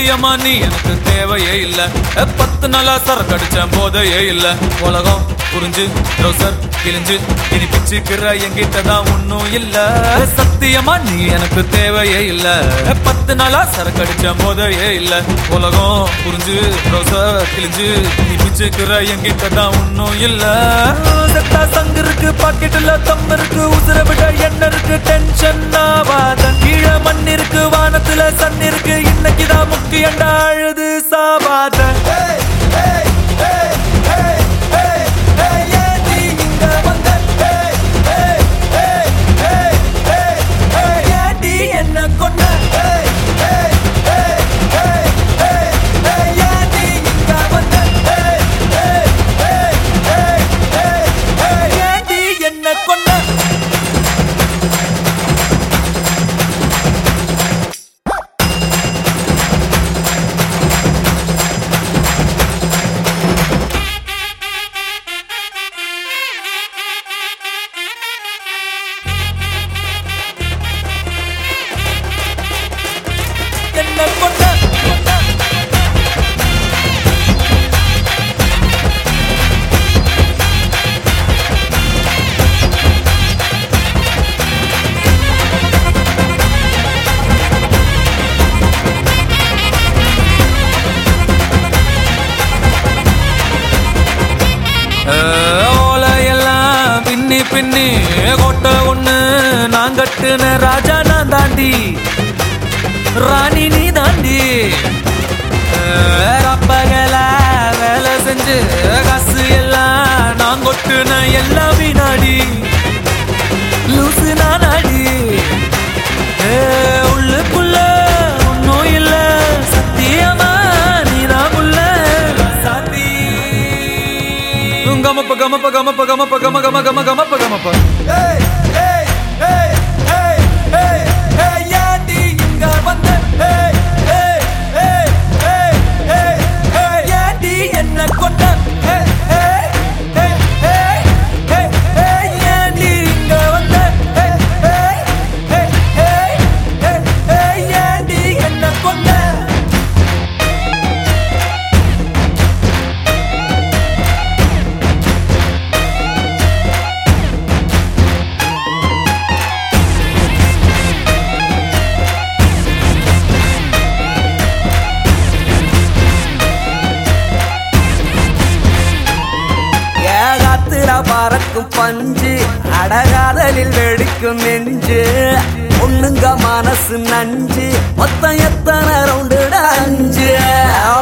சத்தியமா நீ எனக்கு தேவையே இல்ல. பத்து நாளா சரக்கு அடிச்ச போதையே இல்ல. உலகம் புரிஞ்சு ட்ரௌசர் கிழிஞ்சு இனி பிச்சுக்கிற என்கிட்ட தான் ஒன்னும் இல்ல. சத்தியமா நீ எனக்கு தேவையே இல்ல. பத்து நாளா சரக்கு அடிச்ச போதையே இல்ல. உலகம் புரிஞ்சு ட்ரௌசர் கிழிஞ்சு இனி பிச்சுக்கிற என்கிட்ட தான் ஒன்னும் இல்ல. செத்தா சங்கு இருக்கு பாக்கெட்டுல தம் இருக்கு உசுர விட என்ன இருக்கு டென்ஷன் ஆவாத. கீழே மண் இருக்கு வானத்துல சன் இருக்கு அன்னைக்குதான் முக்கியண்டா அழுது சாபாத்த பின்னி பின்னி கோட்டை ஒண்ணு நான் கட்டுன ராஜா நான் தாண்டி. ராணி நீ தாண்டி. ரப்பகல வேலை செஞ்சு காசு எல்லாம் நான் கொட்டுன எல்லா வினாடி. gama pa gama pa gama pa gama pa gama gama gama gama pa gama pa. Hey, hey. பறக்கும் பஞ்சு. அடகாதலில் வெடிக்கும் நெஞ்சு. ஒண்ணுங்க மனசு நஞ்சு. மொத்தம் எத்தனை ரவுண்டுட அஞ்சு.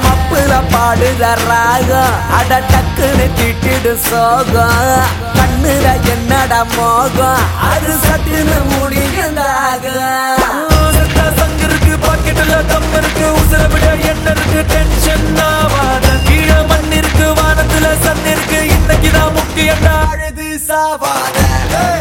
மப்புல பாடுற ராகம். அட டக்குன்னு திட்டிடு சோகம். கண்ணுல என்னட மோகம். அது சட்டுன்னு முடியுண்டாகும் செத்தா பாக்கெட்டுல தம்பருக்கு உசுர விட என்ன இருக்கு டென்ஷன் தான். misafane hey!